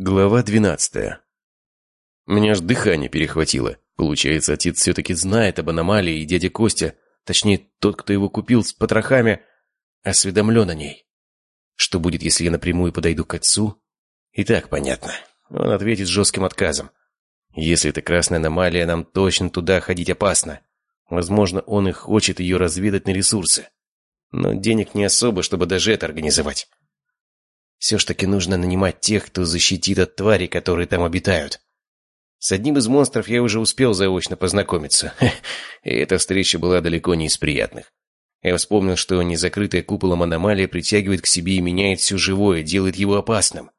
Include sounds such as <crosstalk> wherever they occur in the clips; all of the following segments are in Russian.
Глава двенадцатая. Меня аж дыхание перехватило. Получается, отец все-таки знает об аномалии, и дядя Костя, точнее, тот, кто его купил с потрохами, осведомлен о ней. Что будет, если я напрямую подойду к отцу? И так понятно. Он ответит жестким отказом. Если это красная аномалия, нам точно туда ходить опасно. Возможно, он и хочет ее разведать на ресурсы. Но денег не особо, чтобы даже это организовать. Все ж таки нужно нанимать тех, кто защитит от тварей, которые там обитают. С одним из монстров я уже успел заочно познакомиться. <laughs> И эта встреча была далеко не из приятных. Я вспомнил, что незакрытая куполом аномалия притягивает к себе и меняет все живое, делает его опасным.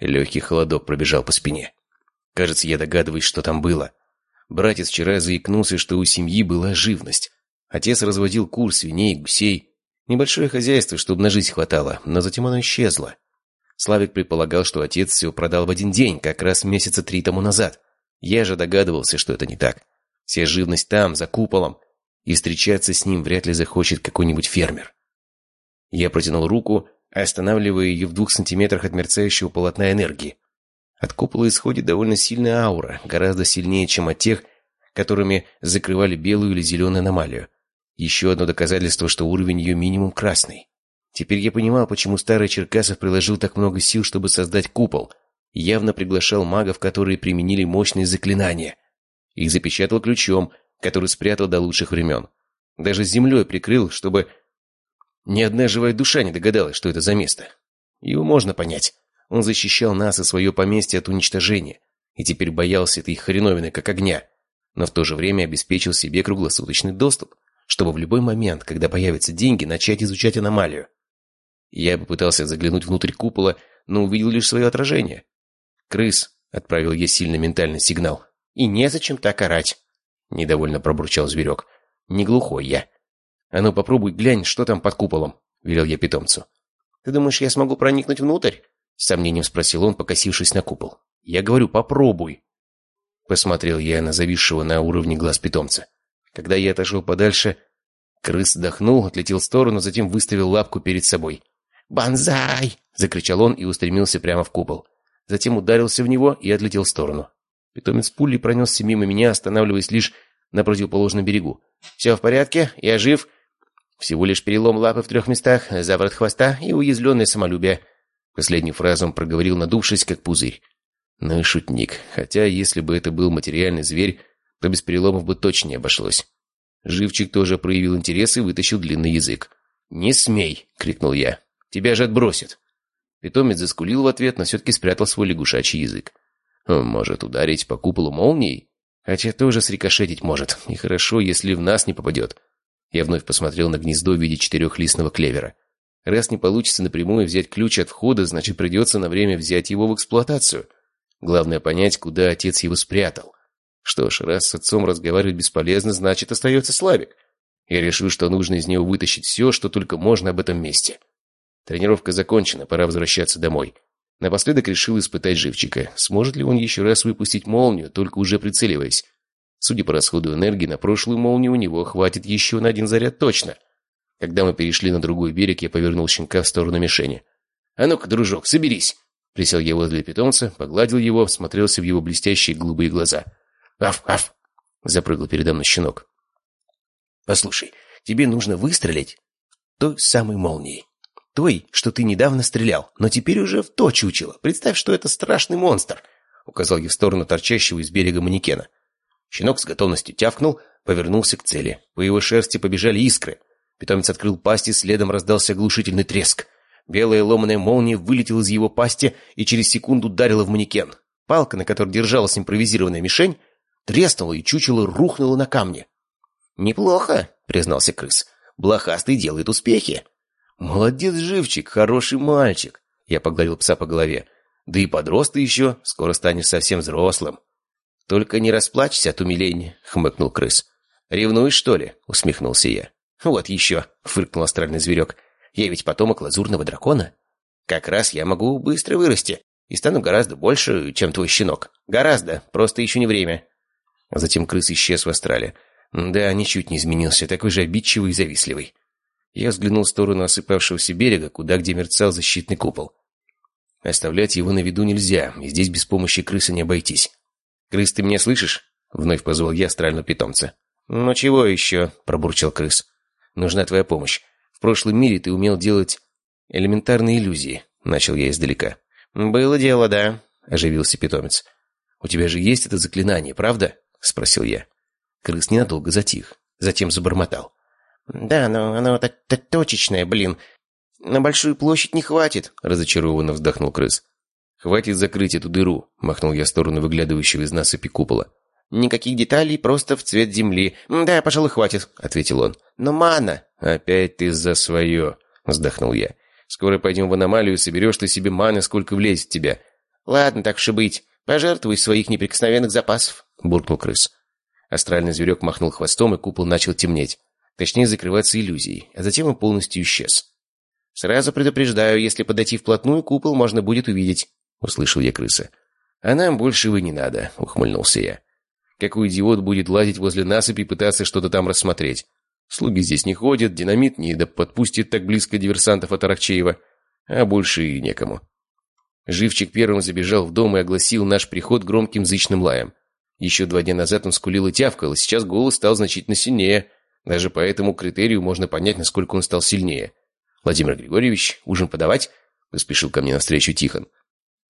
Легкий холодок пробежал по спине. Кажется, я догадываюсь, что там было. Братец вчера заикнулся, что у семьи была живность. Отец разводил кур, свиней, гусей. Небольшое хозяйство, чтобы на жизнь хватало, но затем оно исчезло. Славик предполагал, что отец все продал в один день, как раз месяца три тому назад. Я же догадывался, что это не так. Вся живность там, за куполом, и встречаться с ним вряд ли захочет какой-нибудь фермер. Я протянул руку, останавливая ее в двух сантиметрах от мерцающего полотна энергии. От купола исходит довольно сильная аура, гораздо сильнее, чем от тех, которыми закрывали белую или зеленую аномалию. Еще одно доказательство, что уровень ее минимум красный. Теперь я понимал, почему старый Черкасов приложил так много сил, чтобы создать купол. Явно приглашал магов, которые применили мощные заклинания. Их запечатал ключом, который спрятал до лучших времен. Даже землей прикрыл, чтобы ни одна живая душа не догадалась, что это за место. Его можно понять. Он защищал нас и свое поместье от уничтожения, и теперь боялся этой хреновины, как огня, но в то же время обеспечил себе круглосуточный доступ, чтобы в любой момент, когда появятся деньги, начать изучать аномалию. Я попытался заглянуть внутрь купола, но увидел лишь свое отражение. «Крыс!» — отправил я сильный ментальный сигнал. «И незачем так орать!» — недовольно пробурчал зверек. «Не глухой я». «А ну попробуй глянь, что там под куполом», — велел я питомцу. «Ты думаешь, я смогу проникнуть внутрь?» — с сомнением спросил он, покосившись на купол. «Я говорю, попробуй!» Посмотрел я на зависшего на уровне глаз питомца. Когда я отошел подальше, крыс вдохнул, отлетел в сторону, затем выставил лапку перед собой. «Бонзай!» — закричал он и устремился прямо в купол. Затем ударился в него и отлетел в сторону. Питомец пули пронесся мимо меня, останавливаясь лишь на противоположном берегу. «Все в порядке? Я жив?» Всего лишь перелом лапы в трех местах, заворот хвоста и уязвленное самолюбие. Последнюю фразу он проговорил, надувшись, как пузырь. Ну и шутник. Хотя, если бы это был материальный зверь, то без переломов бы точно не обошлось. Живчик тоже проявил интерес и вытащил длинный язык. «Не смей!» — крикнул я. Тебя же отбросит». Питомец заскулил в ответ, но все-таки спрятал свой лягушачий язык. «Может ударить по куполу молнией? Хотя тоже срикошетить может. И хорошо, если в нас не попадет». Я вновь посмотрел на гнездо в виде четырехлистного клевера. Раз не получится напрямую взять ключ от входа, значит придется на время взять его в эксплуатацию. Главное понять, куда отец его спрятал. Что ж, раз с отцом разговаривать бесполезно, значит остается Славик. Я решил, что нужно из него вытащить все, что только можно об этом месте. Тренировка закончена, пора возвращаться домой. Напоследок решил испытать живчика. Сможет ли он еще раз выпустить молнию, только уже прицеливаясь? Судя по расходу энергии, на прошлую молнию у него хватит еще на один заряд точно. Когда мы перешли на другой берег, я повернул щенка в сторону мишени. «А ну-ка, дружок, соберись!» Присел я возле питомца, погладил его, смотрелся в его блестящие голубые глаза. «Аф, аф!» — запрыгал передо мной щенок. «Послушай, тебе нужно выстрелить той самой молнией той, что ты недавно стрелял, но теперь уже в то чучело. Представь, что это страшный монстр!» Указал я в сторону торчащего из берега манекена. Щенок с готовностью тявкнул, повернулся к цели. По его шерсти побежали искры. Питомец открыл пасть, и следом раздался оглушительный треск. Белая ломаная молния вылетела из его пасти и через секунду ударила в манекен. Палка, на которой держалась импровизированная мишень, треснула, и чучело рухнуло на камни. «Неплохо», — признался крыс. «Блохастый делает успехи». «Молодец, живчик, хороший мальчик!» Я погладил пса по голове. «Да и подрос ты еще, скоро станешь совсем взрослым». «Только не расплачься от умиления», — хмыкнул крыс. «Ревнуешь, что ли?» — усмехнулся я. «Вот еще», — фыркнул астральный зверек. «Я ведь потомок лазурного дракона. Как раз я могу быстро вырасти и стану гораздо больше, чем твой щенок. Гораздо, просто еще не время». Затем крыс исчез в астрале. Да, ничуть не изменился, такой же обидчивый и завистливый. Я взглянул в сторону осыпавшегося берега, куда где мерцал защитный купол. Оставлять его на виду нельзя, и здесь без помощи крысы не обойтись. «Крыс, ты меня слышишь?» — вновь позвал я астрального питомца. «Ну чего еще?» — пробурчал крыс. «Нужна твоя помощь. В прошлом мире ты умел делать элементарные иллюзии», — начал я издалека. «Было дело, да», — оживился питомец. «У тебя же есть это заклинание, правда?» — спросил я. Крыс ненадолго затих, затем забормотал. «Да, но оно точечное, блин. На большую площадь не хватит», — разочарованно вздохнул крыс. «Хватит закрыть эту дыру», — махнул я в сторону выглядывающего из насыпи купола. «Никаких деталей, просто в цвет земли. Да, пожалуй, хватит», — ответил он. «Но мана...» «Опять ты за свое», — вздохнул я. «Скоро пойдем в аномалию, соберешь ты себе маны, сколько влезет в тебя». «Ладно, так уж и быть. Пожертвуй своих неприкосновенных запасов», — буркнул крыс. Астральный зверек махнул хвостом, и купол начал темнеть. Точнее, закрываться иллюзией, а затем он полностью исчез. «Сразу предупреждаю, если подойти вплотную, купол можно будет увидеть», — услышал я крыса. «А нам больше вы не надо», — ухмыльнулся я. «Какой идиот будет лазить возле насыпи и пытаться что-то там рассмотреть? Слуги здесь не ходят, динамит не да подпустит так близко диверсантов от Аракчеева, а больше и некому». Живчик первым забежал в дом и огласил наш приход громким зычным лаем. Еще два дня назад он скулил и тявкал, и сейчас голос стал значительно сильнее. Даже по этому критерию можно понять, насколько он стал сильнее. «Владимир Григорьевич, ужин подавать?» — поспешил ко мне навстречу Тихон.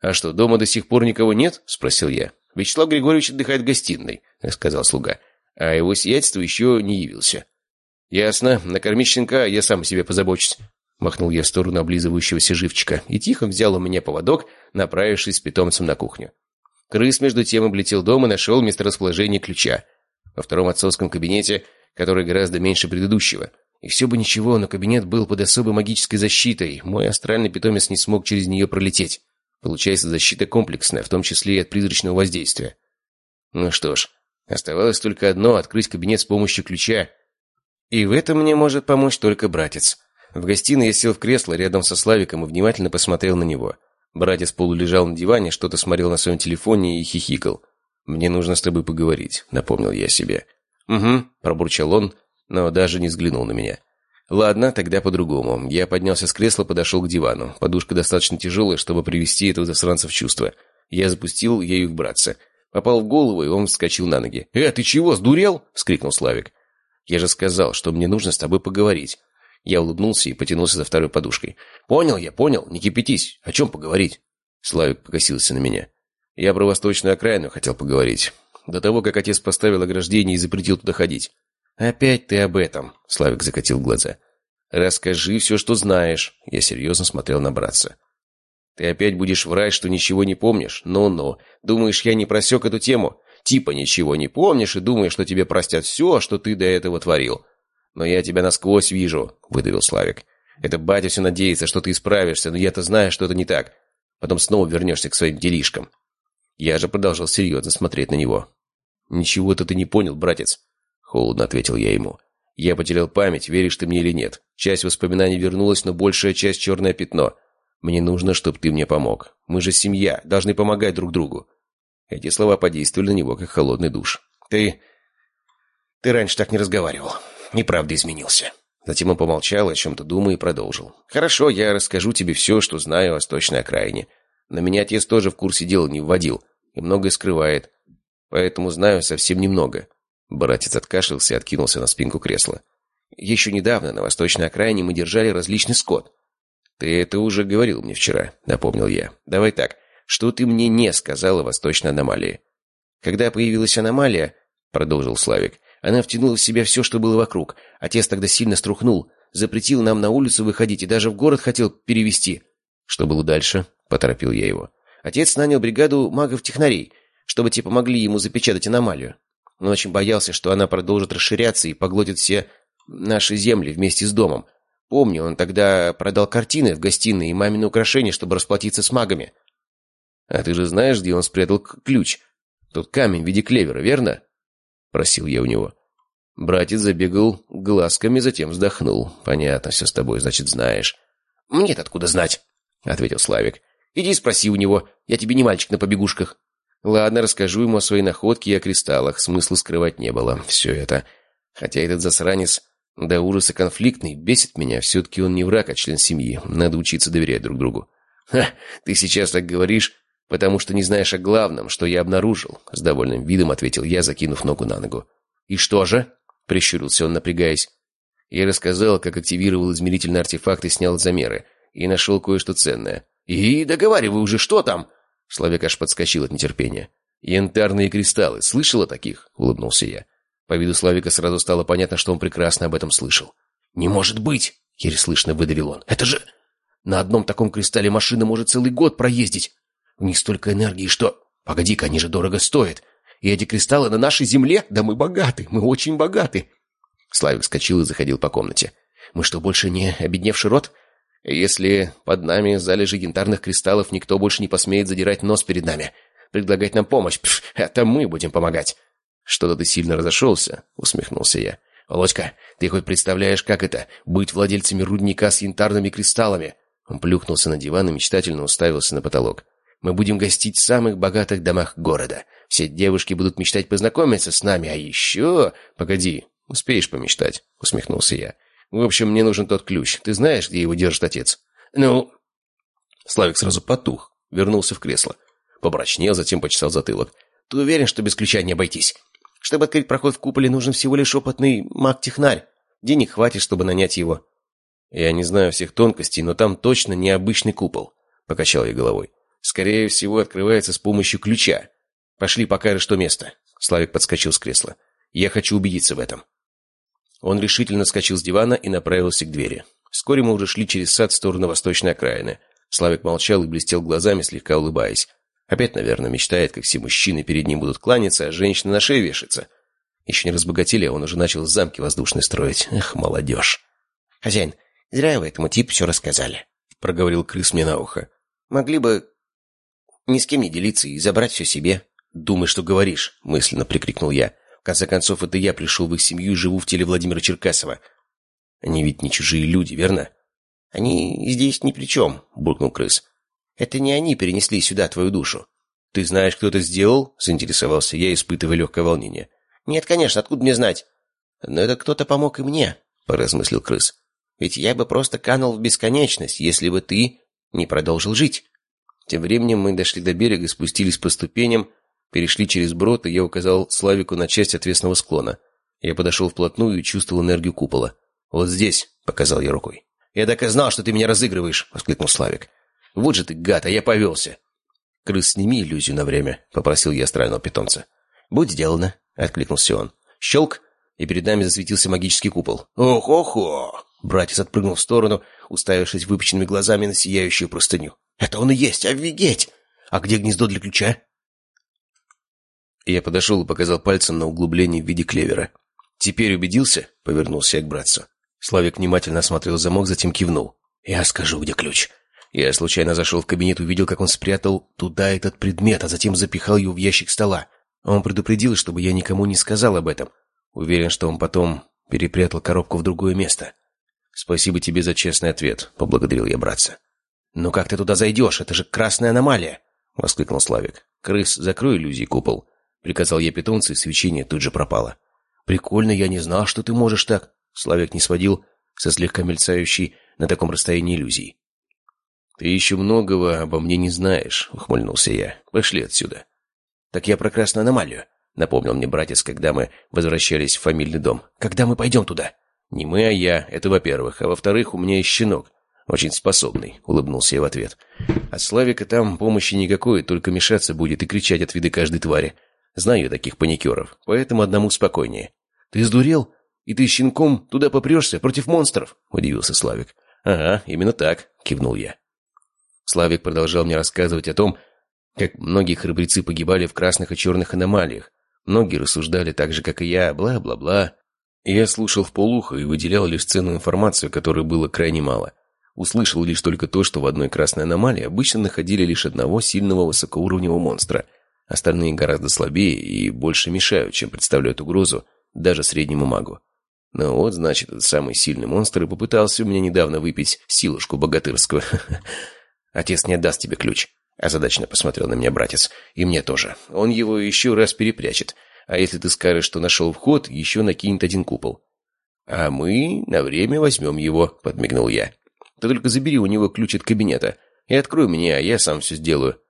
«А что, дома до сих пор никого нет?» — спросил я. «Вячеслав Григорьевич отдыхает в гостиной», — сказал слуга. «А его сиятельство еще не явился». «Ясно. Накормить щенка я сам себе позабочусь». Махнул я в сторону облизывающегося живчика, и Тихон взял у меня поводок, направившись с питомцем на кухню. Крыс, между тем, облетел дом и нашел месторасположение ключа. Во втором отцовском кабинете, который гораздо меньше предыдущего. И все бы ничего, но кабинет был под особой магической защитой. Мой астральный питомец не смог через нее пролететь. Получается, защита комплексная, в том числе и от призрачного воздействия. Ну что ж, оставалось только одно — открыть кабинет с помощью ключа. И в этом мне может помочь только братец. В гостиной я сел в кресло рядом со Славиком и внимательно посмотрел на него. Братец полулежал на диване, что-то смотрел на своем телефоне и хихикал. «Мне нужно с тобой поговорить», — напомнил я себе. «Угу», — пробурчал он, но даже не взглянул на меня. «Ладно, тогда по-другому. Я поднялся с кресла, подошел к дивану. Подушка достаточно тяжелая, чтобы привести этого засранца в чувство. Я запустил ею к братца. Попал в голову, и он вскочил на ноги. «Э, ты чего, сдурел?» — скрикнул Славик. «Я же сказал, что мне нужно с тобой поговорить». Я улыбнулся и потянулся за второй подушкой. «Понял я, понял. Не кипятись. О чем поговорить?» Славик покосился на меня. «Я про восточную окраину хотел поговорить. До того, как отец поставил ограждение и запретил туда ходить. «Опять ты об этом», — Славик закатил глаза. «Расскажи все, что знаешь». Я серьезно смотрел на братца. «Ты опять будешь врать, что ничего не помнишь? Ну-ну. Думаешь, я не просек эту тему? Типа ничего не помнишь и думаешь, что тебе простят все, что ты до этого творил. Но я тебя насквозь вижу», — выдавил Славик. «Это батя все надеется, что ты исправишься, но я-то знаю, что это не так. Потом снова вернешься к своим делишкам». Я же продолжал серьезно смотреть на него. «Ничего-то ты не понял, братец. Холодно ответил я ему. Я потерял память, веришь ты мне или нет. Часть воспоминаний вернулась, но большая часть черное пятно. Мне нужно, чтобы ты мне помог. Мы же семья, должны помогать друг другу. Эти слова подействовали на него, как холодный душ. Ты... Ты раньше так не разговаривал. Неправда изменился. Затем он помолчал, о чем-то думая, и продолжил. «Хорошо, я расскажу тебе все, что знаю о восточной окраине. Но меня отец тоже в курсе дела не вводил и многое скрывает, поэтому знаю совсем немного. Братец откашлялся и откинулся на спинку кресла. «Еще недавно на восточной окраине мы держали различный скот». «Ты это уже говорил мне вчера», — напомнил я. «Давай так, что ты мне не сказал о восточной аномалии?» «Когда появилась аномалия», — продолжил Славик, «она втянула в себя все, что было вокруг. Отец тогда сильно струхнул, запретил нам на улицу выходить и даже в город хотел перевести». «Что было дальше?» — поторопил я его. Отец нанял бригаду магов-технарей, чтобы те помогли ему запечатать аномалию. Он очень боялся, что она продолжит расширяться и поглотит все наши земли вместе с домом. Помню, он тогда продал картины в гостиной и мамины украшения, чтобы расплатиться с магами. «А ты же знаешь, где он спрятал ключ? Тот камень в виде клевера, верно?» Просил я у него. Братец забегал глазками, затем вздохнул. «Понятно, все с тобой, значит, знаешь». «Мне-то откуда знать?» — ответил Славик. «Иди спроси у него, я тебе не мальчик на побегушках». Ладно, расскажу ему о своей находке и о кристаллах. Смысла скрывать не было. Все это. Хотя этот засранец до ужаса конфликтный, бесит меня. Все-таки он не враг, а член семьи. Надо учиться доверять друг другу. «Ха, ты сейчас так говоришь, потому что не знаешь о главном, что я обнаружил», — с довольным видом ответил я, закинув ногу на ногу. «И что же?» — прищурился он, напрягаясь. Я рассказал, как активировал измерительный артефакт и снял замеры, и нашел кое-что ценное. «И договаривай уже, что там?» Славик аж подскочил от нетерпения. «Янтарные кристаллы. Слышал о таких?» — улыбнулся я. По виду Славика сразу стало понятно, что он прекрасно об этом слышал. «Не может быть!» — еле слышно выдавил он. «Это же... На одном таком кристалле машина может целый год проездить. У них столько энергии, что... Погоди-ка, они же дорого стоят. И эти кристаллы на нашей земле? Да мы богаты, мы очень богаты!» Славик вскочил и заходил по комнате. «Мы что, больше не обедневший род? Если под нами залежи янтарных кристаллов, никто больше не посмеет задирать нос перед нами, предлагать нам помощь. Пф, это мы будем помогать. Что-то ты сильно разошелся, усмехнулся я. Володька, ты хоть представляешь, как это — быть владельцами рудника с янтарными кристаллами? Он плюхнулся на диван и мечтательно уставился на потолок. Мы будем гостить в самых богатых домах города. Все девушки будут мечтать познакомиться с нами, а еще... Погоди, успеешь помечтать, усмехнулся я. В общем, мне нужен тот ключ. Ты знаешь, где его держит отец?» «Ну...» Славик сразу потух, вернулся в кресло. Побрачнел, затем почесал затылок. «Ты уверен, что без ключа не обойтись? Чтобы открыть проход в куполе, нужен всего лишь опытный маг-технарь. Денег хватит, чтобы нанять его». «Я не знаю всех тонкостей, но там точно не обычный купол», — покачал я головой. «Скорее всего, открывается с помощью ключа. Пошли, покажешь то место». Славик подскочил с кресла. «Я хочу убедиться в этом». Он решительно скачал с дивана и направился к двери. Вскоре мы уже шли через сад в сторону восточной окраины. Славик молчал и блестел глазами, слегка улыбаясь. Опять, наверное, мечтает, как все мужчины перед ним будут кланяться, а женщины на шее вешаться. Еще не разбогатели, а он уже начал замки воздушные строить. Эх, молодежь. «Хозяин, зря вы этому типу все рассказали», — проговорил крыс мне на ухо. «Могли бы ни с кем не делиться и забрать все себе». «Думай, что говоришь», — мысленно прикрикнул я конце концов, это я пришел в их семью и живу в теле Владимира Черкасова. Они ведь не чужие люди, верно? Они здесь ни при чем, буркнул крыс. Это не они перенесли сюда твою душу. Ты знаешь, кто это сделал? Заинтересовался я, испытывая легкое волнение. Нет, конечно, откуда мне знать? Но это кто-то помог и мне, поразмыслил крыс. Ведь я бы просто канул в бесконечность, если бы ты не продолжил жить. Тем временем мы дошли до берега и спустились по ступеням, Перешли через брод, и я указал Славику на часть отвесного склона. Я подошел вплотную и чувствовал энергию купола. «Вот здесь», — показал я рукой. «Я так и знал, что ты меня разыгрываешь», — воскликнул Славик. «Вот же ты, гад, а я повелся». «Крыс, сними иллюзию на время», — попросил я астрального питомца. «Будь сделано», — откликнулся он. «Щелк!» и перед нами засветился магический купол. «Ох-охо!» Братец отпрыгнул в сторону, уставившись выпученными глазами на сияющую простыню. «Это он и есть! Офигеть! А где гнездо для ключа?» Я подошел и показал пальцем на углубление в виде клевера. «Теперь убедился?» — повернулся я к братцу. Славик внимательно осмотрел замок, затем кивнул. «Я скажу, где ключ». Я случайно зашел в кабинет, увидел, как он спрятал туда этот предмет, а затем запихал его в ящик стола. Он предупредил, чтобы я никому не сказал об этом. Уверен, что он потом перепрятал коробку в другое место. «Спасибо тебе за честный ответ», — поблагодарил я братца. «Ну как ты туда зайдешь? Это же красная аномалия!» — воскликнул Славик. «Крыс, закрой иллюзий купол. Приказал я питомцу, и свечение тут же пропало. «Прикольно, я не знал, что ты можешь так!» Славик не сводил со слегка мельцающей на таком расстоянии иллюзий. «Ты еще многого обо мне не знаешь», — ухмыльнулся я. «Пошли отсюда». «Так я про красную аномалию», — напомнил мне братец, когда мы возвращались в фамильный дом. «Когда мы пойдем туда?» «Не мы, а я. Это во-первых. А во-вторых, у меня есть щенок. Очень способный», — улыбнулся я в ответ. «От Славика там помощи никакой, только мешаться будет и кричать от вида каждой твари. Знаю таких паникеров, поэтому одному спокойнее. «Ты сдурел? И ты щенком туда попрешься против монстров?» – удивился Славик. «Ага, именно так», – кивнул я. Славик продолжал мне рассказывать о том, как многие храбрецы погибали в красных и черных аномалиях. Многие рассуждали так же, как и я, бла-бла-бла. Я слушал в полухо и выделял лишь ценную информацию, которой было крайне мало. Услышал лишь только то, что в одной красной аномалии обычно находили лишь одного сильного высокоуровневого монстра – Остальные гораздо слабее и больше мешают, чем представляют угрозу даже среднему магу. Ну вот, значит, этот самый сильный монстр и попытался у меня недавно выпить силушку богатырскую. <laughs> Отец не отдаст тебе ключ. Озадачно посмотрел на меня братец. И мне тоже. Он его еще раз перепрячет. А если ты скажешь, что нашел вход, еще накинет один купол. А мы на время возьмем его, подмигнул я. Ты только забери у него ключ от кабинета. И открой мне, а я сам все сделаю».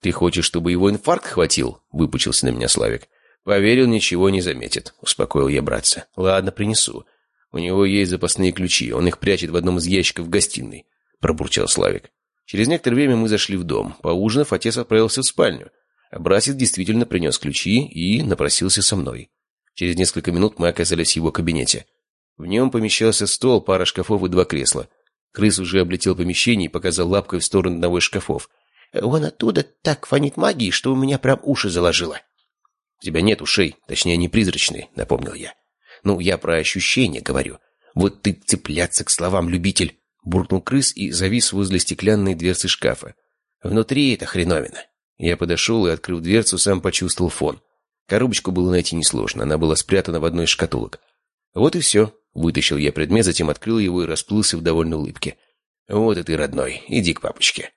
«Ты хочешь, чтобы его инфаркт хватил?» — выпучился на меня Славик. «Поверил, ничего не заметит», — успокоил я братца. «Ладно, принесу. У него есть запасные ключи, он их прячет в одном из ящиков в гостиной», — пробурчал Славик. Через некоторое время мы зашли в дом. Поужинав, отец отправился в спальню. А братец действительно принес ключи и напросился со мной. Через несколько минут мы оказались в его кабинете. В нем помещался стол, пара шкафов и два кресла. Крыс уже облетел помещение и показал лапкой в сторону одного из шкафов. «Вон оттуда так фонит магией, что у меня прям уши заложило». «У тебя нет ушей, точнее, они призрачные», — напомнил я. «Ну, я про ощущения говорю. Вот ты цепляться к словам, любитель!» Буркнул крыс и завис возле стеклянной дверцы шкафа. «Внутри это хреновина». Я подошел и, открыв дверцу, сам почувствовал фон. Коробочку было найти несложно, она была спрятана в одной из шкатулок. Вот и все. Вытащил я предмет, затем открыл его и расплылся в довольной улыбке. «Вот и ты, родной, иди к папочке».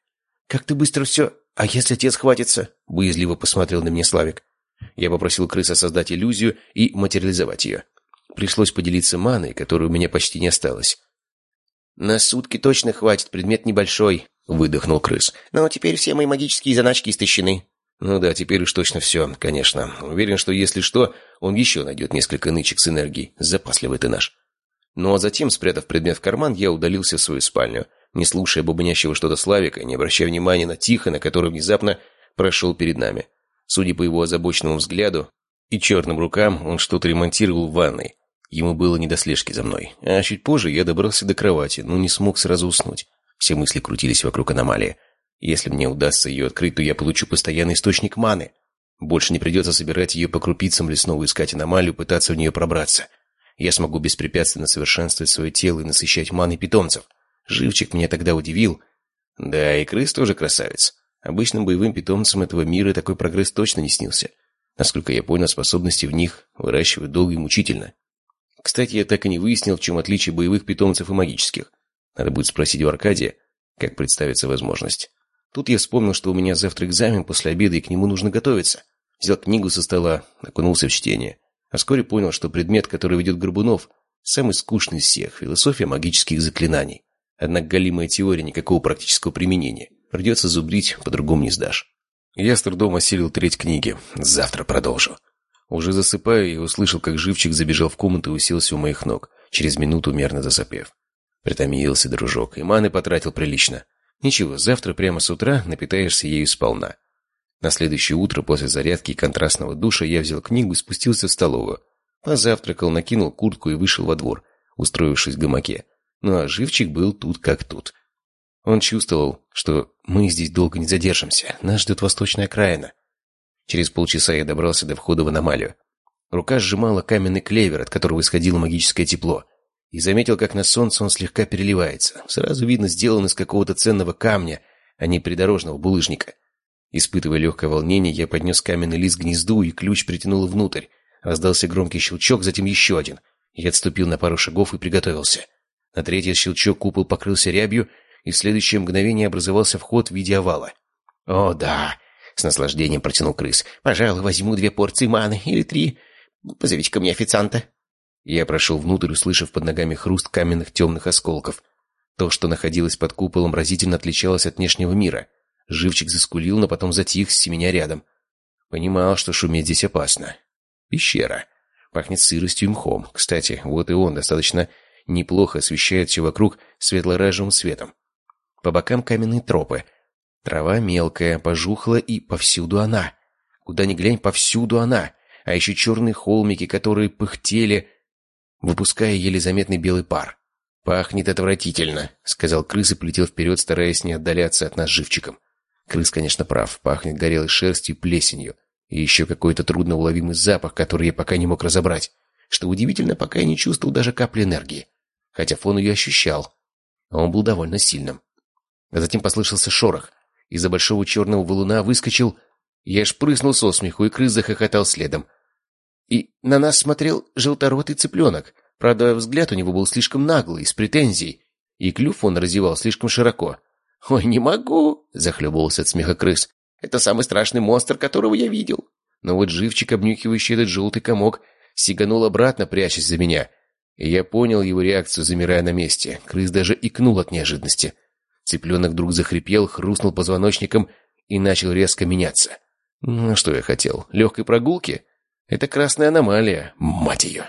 «Как ты быстро все... А если отец хватится?» Боязливо посмотрел на меня Славик. Я попросил крыса создать иллюзию и материализовать ее. Пришлось поделиться маной, которой у меня почти не осталось. «На сутки точно хватит, предмет небольшой», — выдохнул крыс. «Но теперь все мои магические заначки истощены». «Ну да, теперь уж точно все, конечно. Уверен, что если что, он еще найдет несколько нычек с энергией. Запасливый ты наш». Ну а затем, спрятав предмет в карман, я удалился в свою спальню, не слушая бубнящего что-то Славика, не обращая внимания на Тихона, который внезапно прошел перед нами. Судя по его озабоченному взгляду и черным рукам, он что-то ремонтировал в ванной. Ему было не до слежки за мной. А чуть позже я добрался до кровати, но не смог сразу уснуть. Все мысли крутились вокруг аномалии. Если мне удастся ее открыть, то я получу постоянный источник маны. Больше не придется собирать ее по крупицам или снова искать аномалию, пытаться в нее пробраться. Я смогу беспрепятственно совершенствовать свое тело и насыщать маной питомцев. Живчик меня тогда удивил. Да, и крыс тоже красавец. Обычным боевым питомцам этого мира такой прогресс точно не снился. Насколько я понял, способности в них выращивают долго и мучительно. Кстати, я так и не выяснил, в чем отличие боевых питомцев и магических. Надо будет спросить у Аркадия, как представится возможность. Тут я вспомнил, что у меня завтра экзамен после обеда, и к нему нужно готовиться. Взял книгу со стола, окунулся в чтение. А вскоре понял, что предмет, который ведет Горбунов, самый скучный из всех – философия магических заклинаний. Однако галимая теория никакого практического применения. Придется зубрить, по-другому не сдашь. Я с трудом осилил треть книги. Завтра продолжу. Уже засыпая, я услышал, как живчик забежал в комнату и уселся у моих ног, через минуту мерно засопев. Притомился дружок, и маны потратил прилично. Ничего, завтра прямо с утра напитаешься ею сполна. На следующее утро после зарядки и контрастного душа я взял книгу и спустился в столовую. Позавтракал, накинул куртку и вышел во двор, устроившись в гамаке. Ну а живчик был тут как тут. Он чувствовал, что мы здесь долго не задержимся, нас ждет восточная окраина. Через полчаса я добрался до входа в аномалию. Рука сжимала каменный клевер, от которого исходило магическое тепло. И заметил, как на солнце он слегка переливается. Сразу видно, сделан из какого-то ценного камня, а не придорожного булыжника. Испытывая легкое волнение, я поднес каменный лист к гнезду, и ключ притянул внутрь. Раздался громкий щелчок, затем еще один. Я отступил на пару шагов и приготовился. На третий щелчок купол покрылся рябью, и в следующее мгновение образовался вход в виде овала. «О, да! С наслаждением протянул крыс. «Пожалуй, возьму две порции маны или три. Позовите ко мне официанта». Я прошел внутрь, услышав под ногами хруст каменных темных осколков. То, что находилось под куполом, разительно отличалось от внешнего мира. Живчик заскулил, но потом затих, с меня рядом. Понимал, что шуметь здесь опасно. Пещера. Пахнет сыростью и мхом. Кстати, вот и он достаточно неплохо освещает все вокруг светло-рыжим светом. По бокам каменные тропы — Трава мелкая, пожухла, и повсюду она. Куда ни глянь, повсюду она. А еще черные холмики, которые пыхтели, выпуская еле заметный белый пар. «Пахнет отвратительно», — сказал крыс и полетел вперед, стараясь не отдаляться от нас живчиком. Крыс, конечно, прав. Пахнет горелой шерстью и плесенью. И еще какой-то трудноуловимый запах, который я пока не мог разобрать. Что удивительно, пока я не чувствовал даже капли энергии. Хотя фон ее ощущал. Он был довольно сильным. А затем послышался шорох. Из-за большого черного валуна выскочил... Я аж прыснул со смеху, и крыс захохотал следом. И на нас смотрел желторотый цыпленок. Правда, взгляд у него был слишком наглый, с претензией. И клюв он разевал слишком широко. «Ой, не могу!» — захлебывался от смеха крыс. «Это самый страшный монстр, которого я видел!» Но вот живчик, обнюхивающий этот желтый комок, сиганул обратно, прячась за меня. Я понял его реакцию, замирая на месте. Крыс даже икнул от неожиданности. Цыпленок вдруг захрипел, хрустнул позвоночником и начал резко меняться. Ну, что я хотел? Легкой прогулки? Это красная аномалия, мать ее.